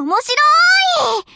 面白い。